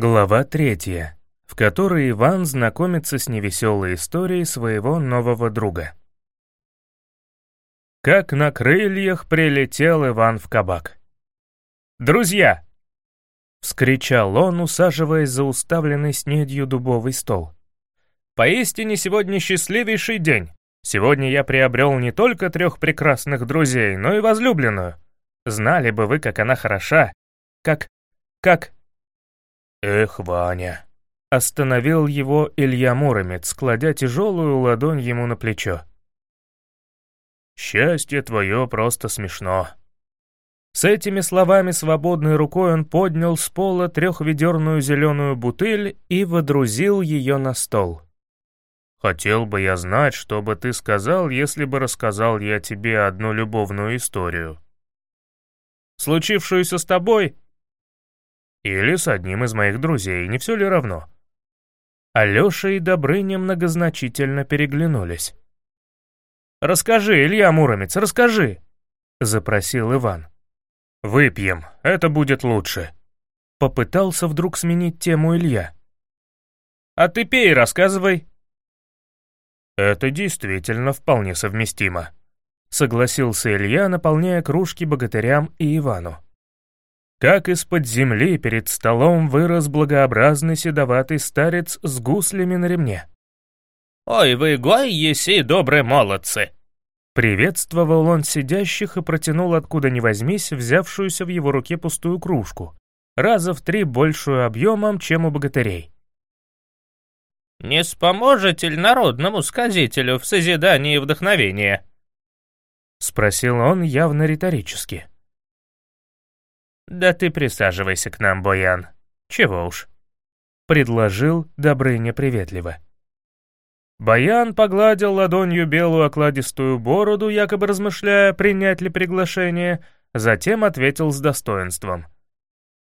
Глава третья, в которой Иван знакомится с невеселой историей своего нового друга. Как на крыльях прилетел Иван в кабак. «Друзья!» — вскричал он, усаживаясь за уставленный снедью дубовый стол. «Поистине сегодня счастливейший день. Сегодня я приобрел не только трех прекрасных друзей, но и возлюбленную. Знали бы вы, как она хороша, как... как...» «Эх, Ваня!» Остановил его Илья Муромец, кладя тяжелую ладонь ему на плечо. «Счастье твое просто смешно». С этими словами свободной рукой он поднял с пола трехведерную зеленую бутыль и водрузил ее на стол. «Хотел бы я знать, что бы ты сказал, если бы рассказал я тебе одну любовную историю». «Случившуюся с тобой?» «Или с одним из моих друзей, не все ли равно?» Алёша и Добрыня многозначительно переглянулись. «Расскажи, Илья Муромец, расскажи!» — запросил Иван. «Выпьем, это будет лучше», — попытался вдруг сменить тему Илья. «А ты пей, рассказывай». «Это действительно вполне совместимо», — согласился Илья, наполняя кружки богатырям и Ивану. Как из-под земли перед столом вырос благообразный седоватый старец с гуслями на ремне. «Ой, вы гой еси, добрые молодцы!» Приветствовал он сидящих и протянул откуда ни возьмись взявшуюся в его руке пустую кружку, раза в три большую объемом, чем у богатырей. «Не споможете ли народному сказителю в созидании и вдохновении?» — спросил он явно риторически. «Да ты присаживайся к нам, Боян. Чего уж», — предложил Добрыня приветливо. Баян погладил ладонью белую окладистую бороду, якобы размышляя, принять ли приглашение, затем ответил с достоинством.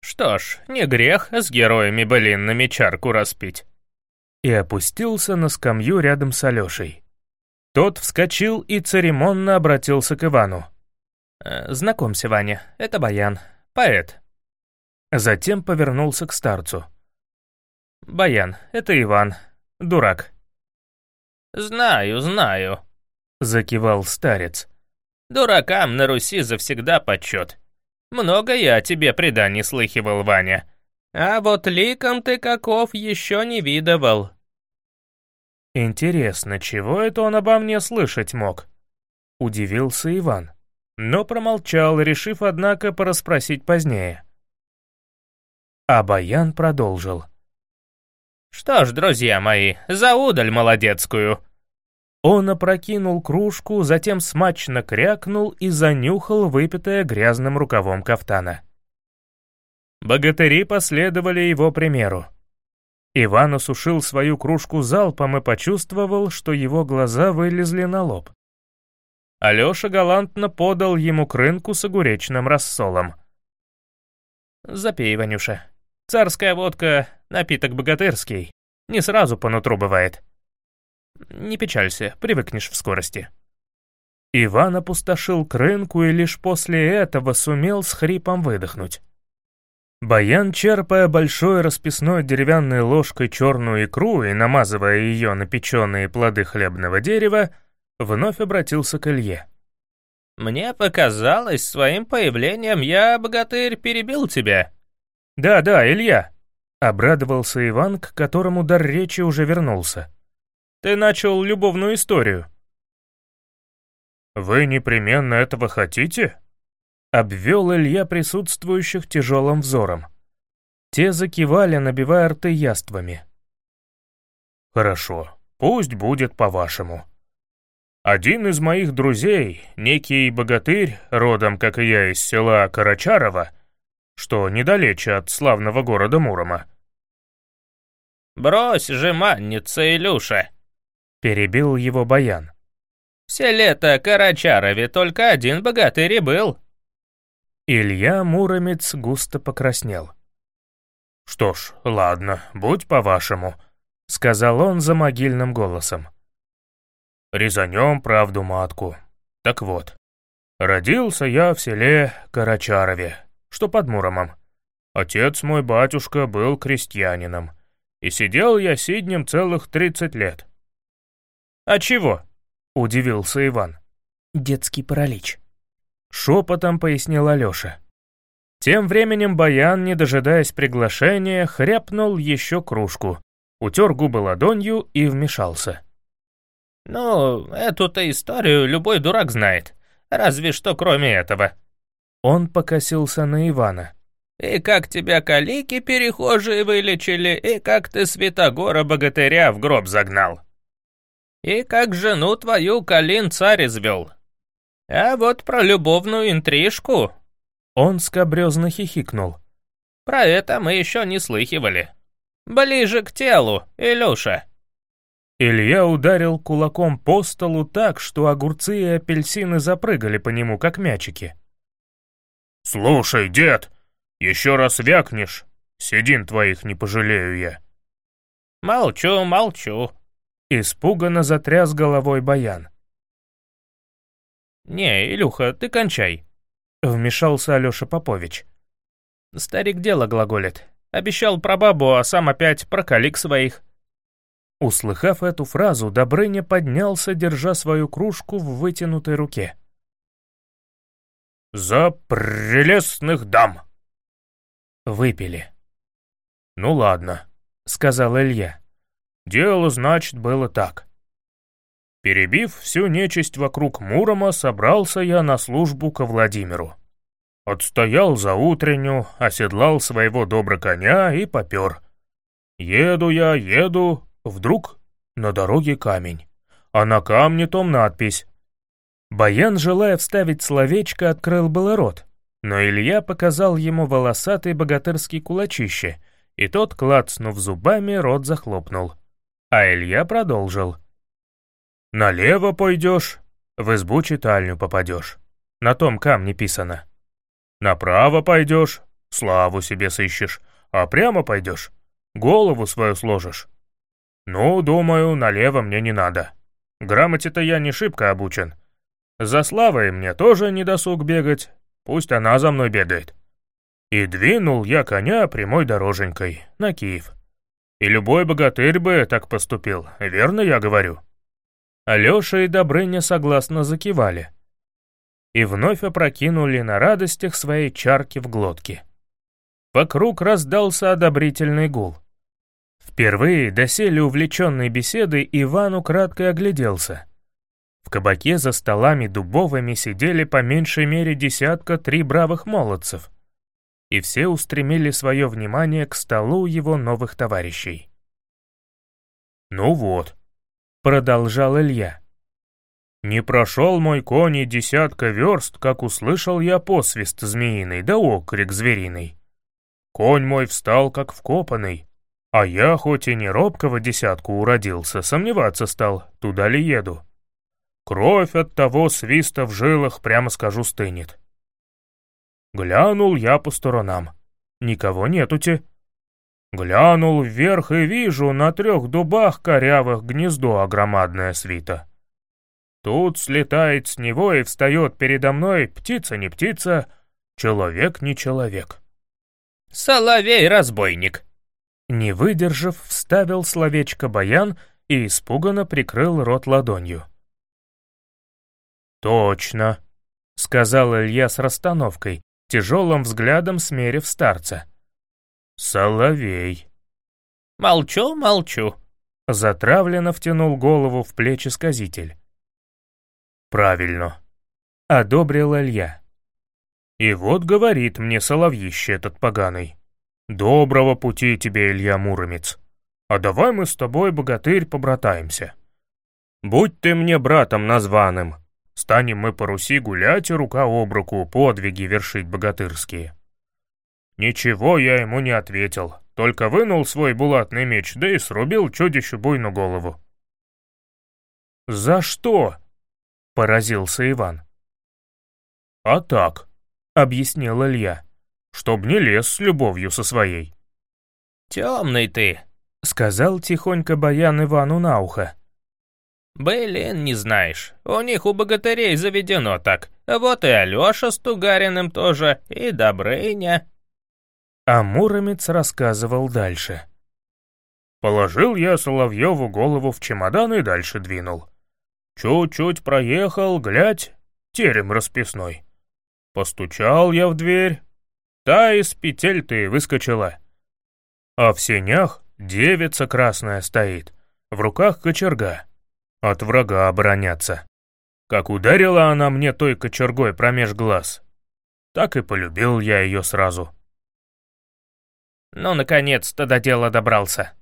«Что ж, не грех с героями былинными чарку распить». И опустился на скамью рядом с Алешей. Тот вскочил и церемонно обратился к Ивану. «Э, «Знакомься, Ваня, это Баян, Поэт». Затем повернулся к старцу. «Баян, это Иван. Дурак». «Знаю, знаю», — закивал старец. «Дуракам на Руси завсегда почет. Много я тебе преданий слыхивал, Ваня. А вот ликом ты каков еще не видывал». «Интересно, чего это он обо мне слышать мог?» — удивился Иван но промолчал, решив, однако, порасспросить позднее. А Баян продолжил. «Что ж, друзья мои, за удаль молодецкую!» Он опрокинул кружку, затем смачно крякнул и занюхал выпитое грязным рукавом кафтана. Богатыри последовали его примеру. Иван осушил свою кружку залпом и почувствовал, что его глаза вылезли на лоб. Алёша галантно подал ему к рынку с огуречным рассолом. «Запей, Ванюша. Царская водка — напиток богатырский. Не сразу по нутру бывает. Не печалься, привыкнешь в скорости». Иван опустошил к рынку и лишь после этого сумел с хрипом выдохнуть. Баян, черпая большой расписной деревянной ложкой черную икру и намазывая ее на печеные плоды хлебного дерева, Вновь обратился к Илье. «Мне показалось, своим появлением я, богатырь, перебил тебя». «Да-да, Илья», — обрадовался Иван, к которому дар речи уже вернулся. «Ты начал любовную историю». «Вы непременно этого хотите?» — обвел Илья присутствующих тяжелым взором. Те закивали, набивая рты яствами. «Хорошо, пусть будет по-вашему», один из моих друзей, некий богатырь, родом, как и я, из села Карачарова, что недалече от славного города Мурома. «Брось же, манница, Илюша!» — перебил его Баян. «Все лето Карачарове только один богатырь и был». Илья Муромец густо покраснел. «Что ж, ладно, будь по-вашему», — сказал он за могильным голосом. Резанем правду матку. Так вот, родился я в селе Карачарове, что под Муромом. Отец мой батюшка был крестьянином, и сидел я сиднем целых тридцать лет». «А чего?» — удивился Иван. «Детский паралич», — шепотом пояснил Алёша. Тем временем Баян, не дожидаясь приглашения, хряпнул еще кружку, утер губы ладонью и вмешался. «Ну, эту-то историю любой дурак знает, разве что кроме этого». Он покосился на Ивана. «И как тебя калики перехожие вылечили, и как ты Святогора-богатыря в гроб загнал. И как жену твою Калин царь извел. А вот про любовную интрижку он скобрезно хихикнул. «Про это мы еще не слыхивали. Ближе к телу, Илюша!» Илья ударил кулаком по столу так, что огурцы и апельсины запрыгали по нему, как мячики. «Слушай, дед, еще раз вякнешь, седин твоих не пожалею я». «Молчу, молчу», — испуганно затряс головой Баян. «Не, Илюха, ты кончай. Вмешался Алёша Попович. Старик дело глаголит. Обещал про бабу, а сам опять про калик своих. Услыхав эту фразу, Добрыня поднялся, держа свою кружку в вытянутой руке. «За прелестных дам!» Выпили. «Ну ладно», — сказал Илья. «Дело, значит, было так. Перебив всю нечисть вокруг Мурома, собрался я на службу ко Владимиру. Отстоял за утренню, оседлал своего добра коня и попер. Еду я, еду, вдруг на дороге камень, а на камне том надпись. Баян, желая вставить словечко, открыл было рот, но Илья показал ему волосатый богатырский кулачище, и тот, клацнув зубами, рот захлопнул. А Илья продолжил — Налево пойдешь, в избу читальню попадешь. На том камне писано. Направо пойдешь, славу себе сыщешь, а прямо пойдешь, голову свою сложишь. Ну, думаю, налево мне не надо. Грамоте-то я не шибко обучен. За славой мне тоже не досуг бегать, пусть она за мной бегает. И двинул я коня прямой дороженькой, на Киев. И любой богатырь бы так поступил, верно я говорю?» Алёша и Добрыня согласно закивали. И вновь опрокинули на радостях свои чарки в глотки. Вокруг раздался одобрительный гул. Впервые, доселе увлеченной беседой, Иван украдкой огляделся. В кабаке за столами дубовыми сидели по меньшей мере десятка три бравых молодцев, и все устремили свое внимание к столу его новых товарищей. «Ну вот», продолжал Илья. «Не прошел мой конь и десятка верст, как услышал я посвист змеиный да окрик звериный. Конь мой встал, как вкопанный, а я, хоть и не робкого десятку уродился, сомневаться стал, туда ли еду. Кровь от того свиста в жилах, прямо скажу, стынет. Глянул я по сторонам. Никого нетути. Глянул вверх и вижу, на трех дубах корявых гнездо огромадное свита. Тут слетает с него и встает передо мной птица не птица, человек не человек. «Соловей-разбойник!» Не выдержав, вставил словечко баян и испуганно прикрыл рот ладонью. «Точно», — сказал Илья с расстановкой, тяжелым взглядом смерив старца. «Соловей». «Молчу, молчу», — затравленно втянул голову в плечи сказитель. «Правильно», — одобрил Илья. «И вот говорит мне соловьище этот поганый. Доброго пути тебе, Илья Муромец. А давай мы с тобой, богатырь, побратаемся. Будь ты мне братом названным, станем мы по Руси гулять и рука об руку подвиги вершить богатырские». Ничего я ему не ответил, только вынул свой булатный меч, да и срубил чудищу буйну голову. «За что?» — поразился Иван. «А так», — объяснил Илья, — «чтоб не лез с любовью со своей». «Темный ты», — сказал тихонько Баян Ивану на ухо. «Блин, не знаешь, у них у богатырей заведено так. Вот и Алёша с Тугариным тоже, и Добрыня». А Муромец рассказывал дальше. Положил я Соловьеву голову в чемодан и дальше двинул. Чуть-чуть проехал, глядь, терем расписной. Постучал я в дверь, та из петель ты выскочила. А в сенях девица красная стоит, в руках кочерга. От врага обороняться. Как ударила она мне той кочергой промеж глаз, так и полюбил я ее сразу. «Ну, наконец-то до дела добрался!»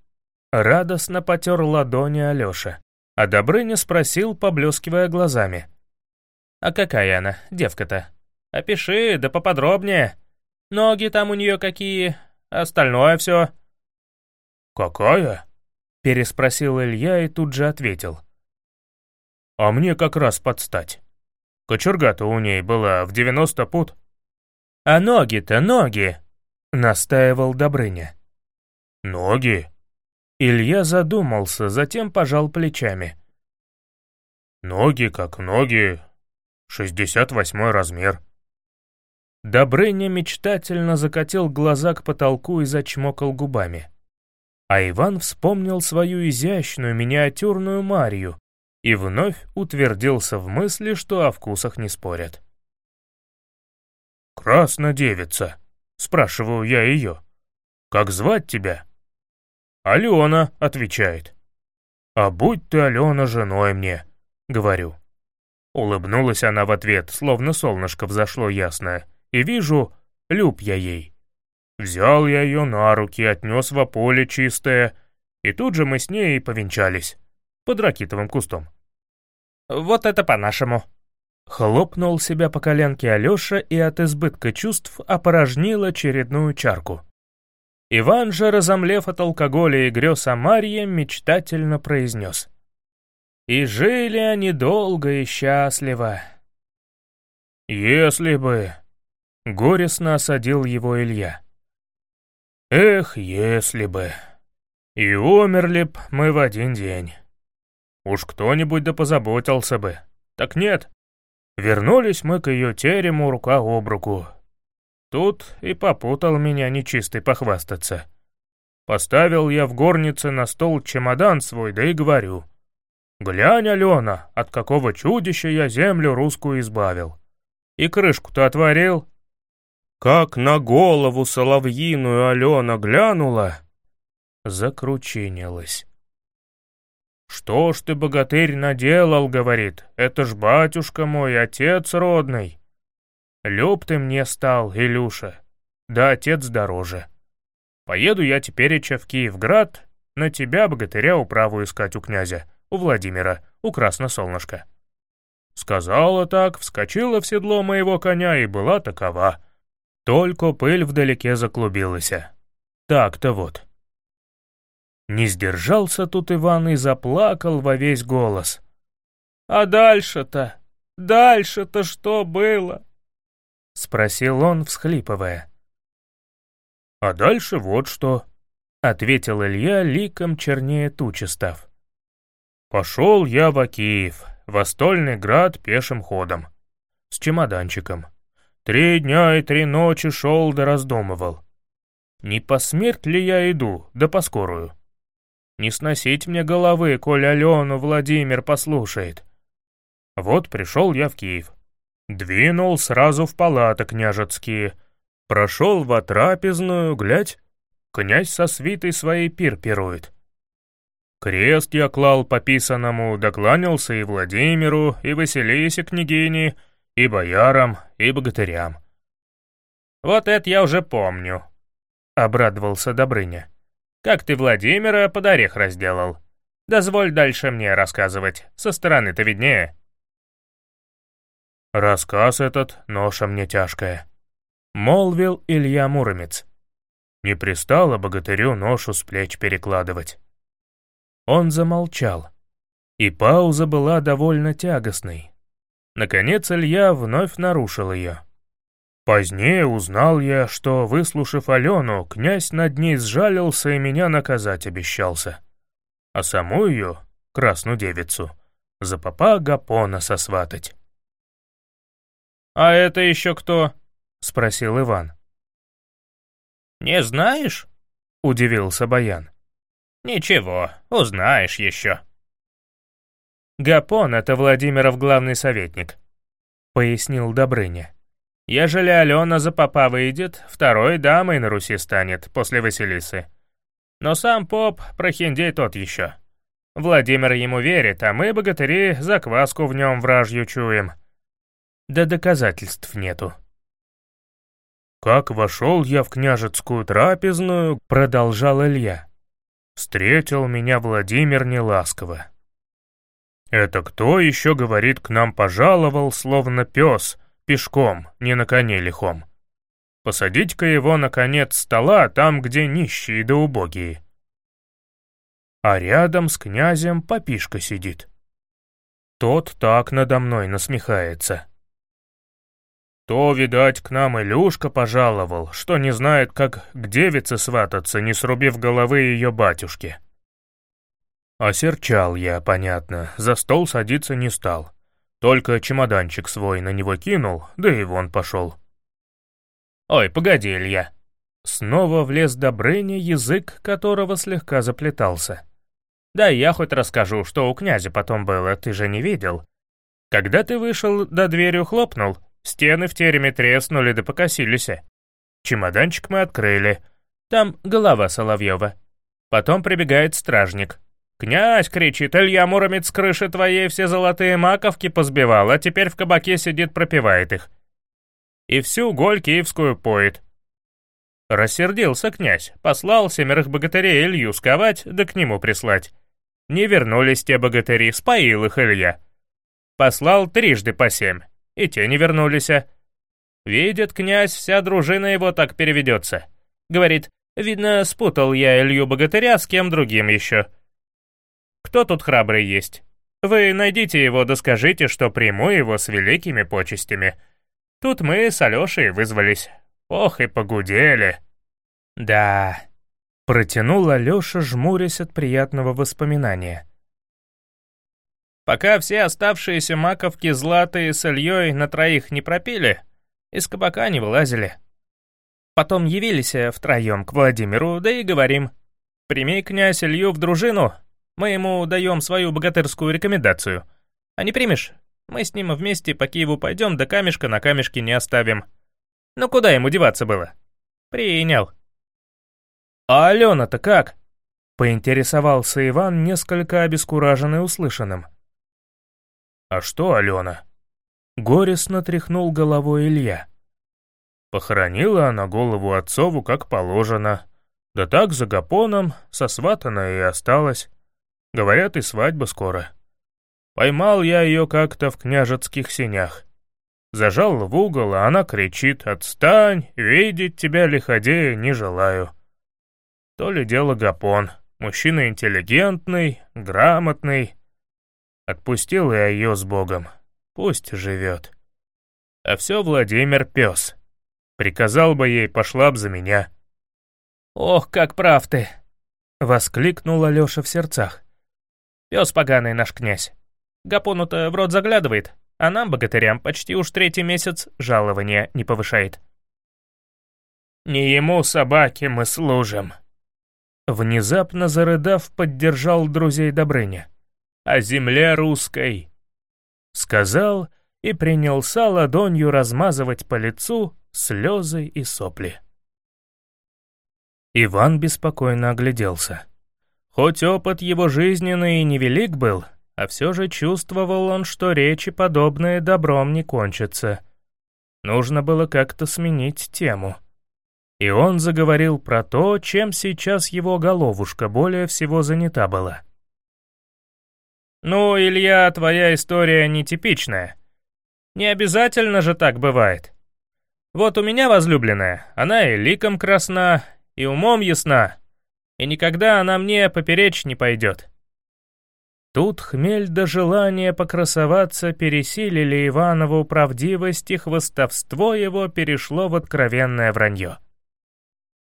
Радостно потер ладони Алёша, а Добрыня спросил, поблескивая глазами. «А какая она, девка-то? Опиши, да поподробнее. Ноги там у нее какие, остальное все. «Какая?» — переспросил Илья и тут же ответил. «А мне как раз подстать. Кочерга-то у ней была в девяносто пут». «А ноги-то, ноги!» — настаивал Добрыня. «Ноги?» Илья задумался, затем пожал плечами. «Ноги как ноги, шестьдесят восьмой размер». Добрыня мечтательно закатил глаза к потолку и зачмокал губами. А Иван вспомнил свою изящную миниатюрную Марию и вновь утвердился в мысли, что о вкусах не спорят. «Краснодевица», — спрашиваю я ее. «Как звать тебя?» «Алена», — отвечает. «А будь ты, Алена, женой мне», — говорю. Улыбнулась она в ответ, словно солнышко взошло ясное, и вижу, люб я ей. Взял я ее на руки, отнес во поле чистое, и тут же мы с ней повенчались, под ракитовым кустом. «Вот это по-нашему», Хлопнул себя по коленке Алёша и от избытка чувств опорожнил очередную чарку. Иван же, разомлев от алкоголя и грез о Марье, мечтательно произнес. «И жили они долго и счастливо». «Если бы...» — горестно осадил его Илья. «Эх, если бы...» И умерли б мы в один день. Уж кто-нибудь да позаботился бы. Так нет, Вернулись мы к ее терему рука об руку. Тут и попутал меня нечистый похвастаться. Поставил я в горнице на стол чемодан свой, да и говорю. «Глянь, Алена, от какого чудища я землю русскую избавил. И крышку-то отворил». Как на голову соловьиную Алена глянула, закручинилась. «Что ж ты, богатырь, наделал?» — говорит. «Это ж батюшка мой, отец родный». «Люб ты мне стал, Илюша. Да отец дороже. Поеду я теперь в Киевград, на тебя, богатыря, управу искать у князя, у Владимира, у Красносолнышка». Сказала так, вскочила в седло моего коня и была такова. Только пыль вдалеке заклубилась. Так-то вот. Не сдержался тут Иван и заплакал во весь голос. «А дальше-то? Дальше-то что было?» — спросил он, всхлипывая. «А дальше вот что», — ответил Илья, ликом чернее тучи став. «Пошел я в Киев, в Остольный град пешим ходом, с чемоданчиком. Три дня и три ночи шел да раздумывал. Не по смерть ли я иду, да по скорую?» Не сносить мне головы, коль Алену Владимир послушает. Вот пришел я в Киев. Двинул сразу в палаты княжецкие. Прошел во трапезную, глядь, князь со свитой своей пир пирует. Крест я клал по писанному, докланялся и Владимиру, и Василисе княгине, и боярам, и богатырям. «Вот это я уже помню», — обрадовался Добрыня. Как ты Владимира под орех разделал. Дозволь дальше мне рассказывать, со стороны-то виднее». «Рассказ этот — ноша мне тяжкая», — молвил Илья Муромец. Не пристало богатырю ношу с плеч перекладывать. Он замолчал, и пауза была довольно тягостной. Наконец Илья вновь нарушил ее. Позднее узнал я, что, выслушав Алену, князь над ней сжалился и меня наказать обещался. А саму ее, красную девицу, за папа Гапона сосватать. «А это еще кто?» — спросил Иван. «Не знаешь?» — удивился Баян. «Ничего, узнаешь еще». «Гапон — это Владимиров главный советник», — пояснил Добрыня. «Ежели Алена за попа выйдет, второй дамой на Руси станет после Василисы. Но сам поп прохиндей тот еще. Владимир ему верит, а мы, богатыри, закваску в нем вражью чуем. Да доказательств нету». «Как вошел я в княжескую трапезную», — продолжал Илья. «Встретил меня Владимир неласково. Это кто еще, говорит, к нам пожаловал, словно пес, пешком, не на коне лихом? Посадить-ка его на конец стола, там, где нищие да убогие». А рядом с князем попишка сидит. Тот так надо мной насмехается. То, видать, к нам Илюшка пожаловал, что не знает, как к девице свататься, не срубив головы ее батюшки. Осерчал я, понятно, за стол садиться не стал. Только чемоданчик свой на него кинул, да и вон пошел. «Ой, погоди, Илья!» Снова влез Добрыня, язык которого слегка заплетался. «Да я хоть расскажу, что у князя потом было, ты же не видел. Когда ты вышел, да дверью хлопнул, Стены в тереме треснули да покосились. Чемоданчик мы открыли. Там голова Соловьева. Потом прибегает стражник. «Князь!» — кричит, «Илья Муромец с крыши твоей все золотые маковки позбивал, а теперь в кабаке сидит, пропивает их. И всю голь киевскую поет». Рассердился князь, послал семерых богатырей Илью сковать, да к нему прислать. Не вернулись те богатыри, споил их Илья. Послал трижды по семь и те не вернулись. Видит князь, вся дружина его так переведется. Говорит, видно, спутал я Илью Богатыря с кем другим еще. Кто тут храбрый есть? Вы найдите его да скажите, что приму его с великими почестями. Тут мы с Алешей вызвались. Ох и погудели. Да, протянул Алеша, жмурясь от приятного воспоминания. Пока все оставшиеся маковки златые с Ильей на троих не пропили, из кабака не вылазили. Потом явились втроем к Владимиру, да и говорим, «Прими, князь, Илью в дружину, мы ему даем свою богатырскую рекомендацию. А не примешь, мы с ним вместе по Киеву пойдем, да камешка на камешке не оставим. Ну куда ему деваться было? Принял». «А Алена-то как?» — поинтересовался Иван, несколько обескураженный услышанным. «А что, Алена?» Горестно тряхнул головой Илья. Похоронила она голову отцову, как положено. Да так, за гапоном, сосватанная и осталась. Говорят, и свадьба скоро. Поймал я ее как-то в княжеских сенях. Зажал в угол, а она кричит «Отстань! Видеть тебя, лиходея, не желаю». То ли дело гапон. Мужчина интеллигентный, грамотный, Отпустил я ее с Богом. Пусть живет. А все Владимир пес. Приказал бы ей, пошла б за меня. «Ох, как прав ты!» — воскликнул Алеша в сердцах. «Пес поганый наш князь. Гапону-то в рот заглядывает, а нам, богатырям, почти уж третий месяц жалования не повышает». «Не ему, собаке, мы служим!» Внезапно зарыдав, поддержал друзей Добрыня о земле русской», — сказал и принялся ладонью размазывать по лицу слезы и сопли. Иван беспокойно огляделся. Хоть опыт его жизненный и невелик был, а все же чувствовал он, что речи подобные добром не кончатся. Нужно было как-то сменить тему. И он заговорил про то, чем сейчас его головушка более всего занята была — «Ну, Илья, твоя история нетипичная. Не обязательно же так бывает. Вот у меня возлюбленная, она и ликом красна, и умом ясна, и никогда она мне поперечь не пойдет». Тут хмель до желания покрасоваться пересилили Иванову правдивость, и хвостовство его перешло в откровенное вранье.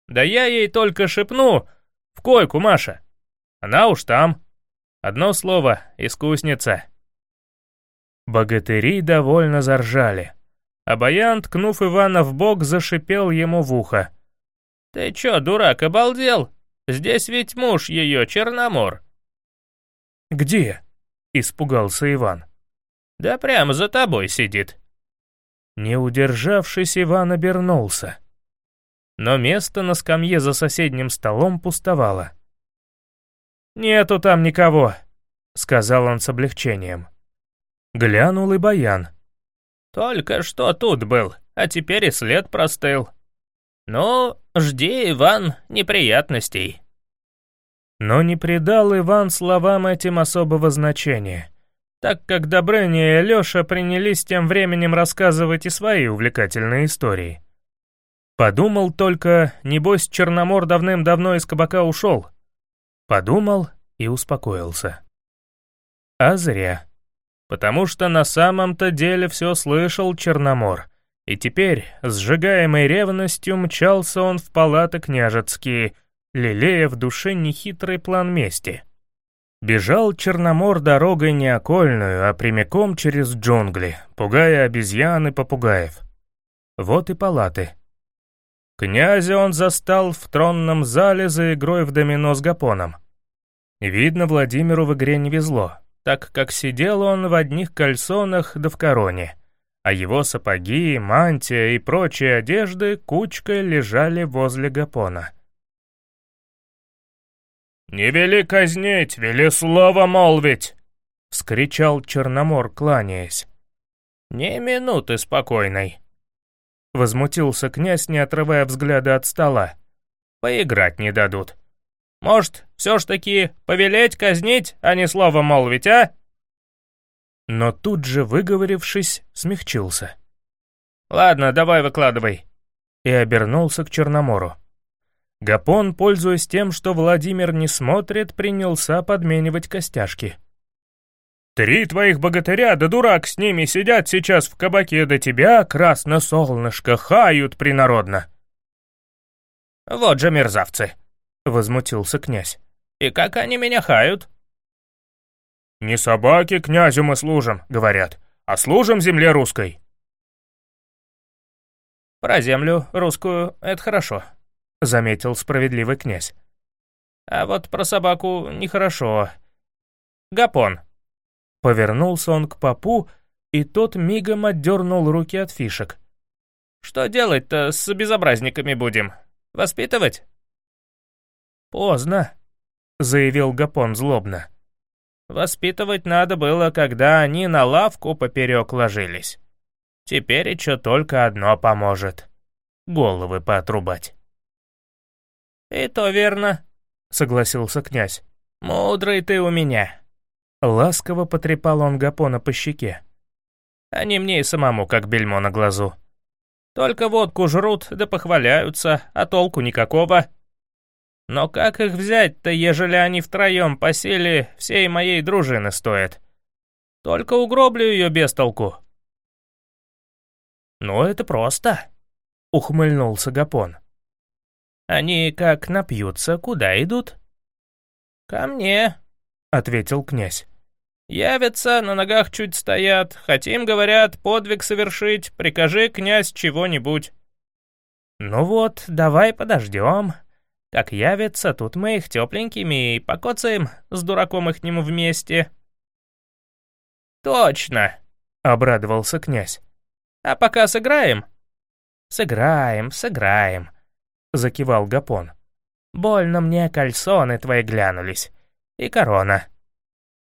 «Да я ей только шепну, в койку, Маша. Она уж там». Одно слово — искусница. Богатыри довольно заржали. А Баян, ткнув Ивана в бок, зашипел ему в ухо. «Ты чё, дурак, обалдел? Здесь ведь муж ее, Черномор». «Где?» — испугался Иван. «Да прямо за тобой сидит». Не удержавшись, Иван обернулся. Но место на скамье за соседним столом пустовало. «Нету там никого», — сказал он с облегчением. Глянул и Баян. «Только что тут был, а теперь и след простыл. Ну, жди, Иван, неприятностей». Но не придал Иван словам этим особого значения, так как Добрыня и Лёша принялись тем временем рассказывать и свои увлекательные истории. Подумал только, небось, Черномор давным-давно из кабака ушел. Подумал и успокоился. А зря. Потому что на самом-то деле все слышал Черномор, и теперь, сжигаемой ревностью, мчался он в палаты княжецкие, лелея в душе нехитрый план мести. Бежал Черномор дорогой не окольную, а прямиком через джунгли, пугая обезьян и попугаев. Вот и палаты. Князя он застал в тронном зале за игрой в домино с гапоном. Видно, Владимиру в игре не везло, так как сидел он в одних кальсонах да в короне, а его сапоги, мантия и прочие одежды кучкой лежали возле гапона. «Не вели казнить, вели слово молвить!» — вскричал Черномор, кланяясь. «Ни минуты спокойной!» Возмутился князь, не отрывая взгляда от стола. «Поиграть не дадут. Может, все ж таки повелеть казнить, а не слово молвить, а?» Но тут же, выговорившись, смягчился. «Ладно, давай выкладывай». И обернулся к Черномору. Гапон, пользуясь тем, что Владимир не смотрит, принялся подменивать костяшки. «Три твоих богатыря, да дурак с ними, сидят сейчас в кабаке до тебя, красно солнышко, хают принародно». «Вот же мерзавцы», возмутился князь. «И как они меня хают?» «Не собаки князю мы служим», — говорят, «а служим земле русской». «Про землю русскую — это хорошо», — заметил справедливый князь. «А вот про собаку нехорошо. Гапон». Повернулся он к попу, и тот мигом отдернул руки от фишек. «Что делать-то с безобразниками будем? Воспитывать?» «Поздно», — заявил Гапон злобно. «Воспитывать надо было, когда они на лавку поперек ложились. Теперь еще только одно поможет — головы поотрубать». «И то верно», — согласился князь. «Мудрый ты у меня». Ласково потрепал он Гапона по щеке. «А не мне и самому, как бельмо на глазу. Только водку жрут да похваляются, а толку никакого». Но как их взять-то, ежели они втроем по силе всей моей дружины стоят? Только угроблю ее без толку. «Ну, это просто», — ухмыльнулся Гапон. «Они как напьются, куда идут?» «Ко мне», — ответил князь. «Явятся, на ногах чуть стоят, хотим, говорят, подвиг совершить, прикажи, князь, чего-нибудь». «Ну вот, давай подождем», как явится, тут мы их тепленькими и покоцаем с дураком их нему вместе». «Точно!» — обрадовался князь. «А пока сыграем?» «Сыграем, сыграем», — закивал Гапон. «Больно мне кальсоны твои глянулись. И корона».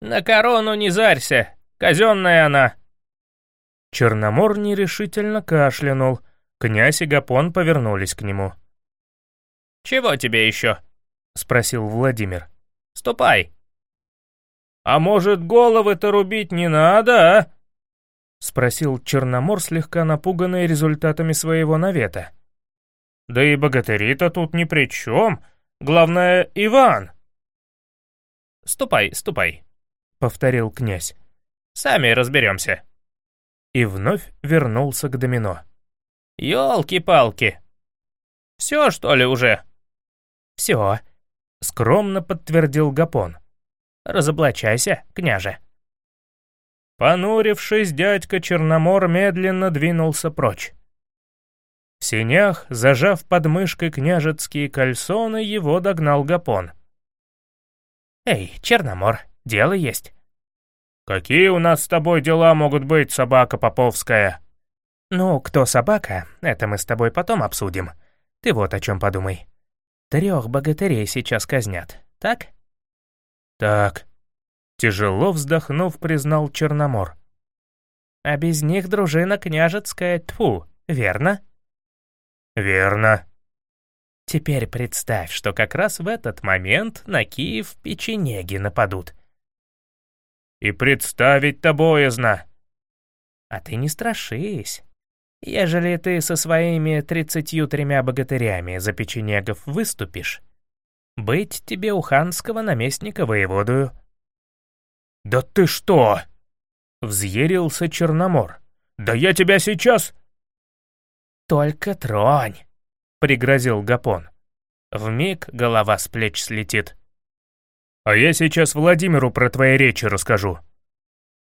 «На корону не зарься, казенная она». Черномор нерешительно кашлянул. Князь и Гапон повернулись к нему. «Чего тебе еще?» — спросил Владимир. «Ступай». «А может, головы-то рубить не надо, а?» — спросил Черномор, слегка напуганный результатами своего навета. «Да и богатыри-то тут ни при чем. Главное, Иван». «Ступай, ступай», — повторил князь. «Сами разберемся». И вновь вернулся к домино. «Елки-палки! Все, что ли, уже?» «Все», — скромно подтвердил Гапон. «Разоблачайся, княже». Понурившись, дядька Черномор медленно двинулся прочь. В синях, зажав под мышкой княжеские кальсоны, его догнал Гапон. «Эй, Черномор, дело есть». «Какие у нас с тобой дела могут быть, собака Поповская?» «Ну, кто собака, это мы с тобой потом обсудим. Ты вот о чем подумай. Трех богатырей сейчас казнят, так?» «Так», — тяжело вздохнув, признал Черномор. «А без них дружина княжецкая, тьфу, верно?» «Верно». «Теперь представь, что как раз в этот момент на Киев печенеги нападут». «И представить-то боязно». «А ты не страшись. Ежели ты со своими тридцатью тремя богатырями за печенегов выступишь, быть тебе у ханского наместника воеводую». «Да ты что?» — взъярился Черномор. «Да я тебя сейчас...» «Только тронь!» — пригрозил Гапон. Вмиг голова с плеч слетит. «А я сейчас Владимиру про твои речи расскажу».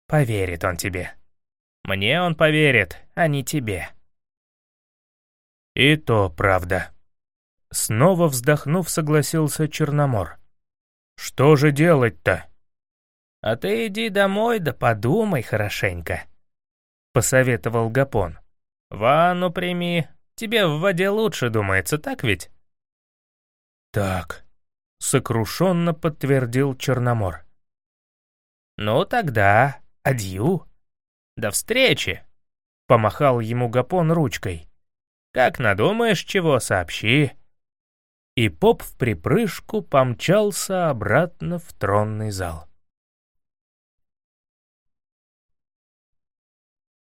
«Поверит он тебе. Мне он поверит, а не тебе». «И то правда». Снова вздохнув, согласился Черномор. «Что же делать-то?» «А ты иди домой да подумай хорошенько», — посоветовал Гапон. «Ванну прими, тебе в воде лучше думается, так ведь?» «Так», — сокрушенно подтвердил Черномор. «Ну тогда, адью. До встречи!» — помахал ему Гапон ручкой. «Как надумаешь, чего, сообщи». И поп в припрыжку помчался обратно в тронный зал.